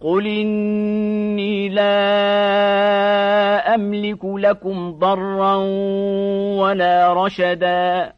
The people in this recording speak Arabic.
قل إني لا أملك لكم ضرا ولا رشدا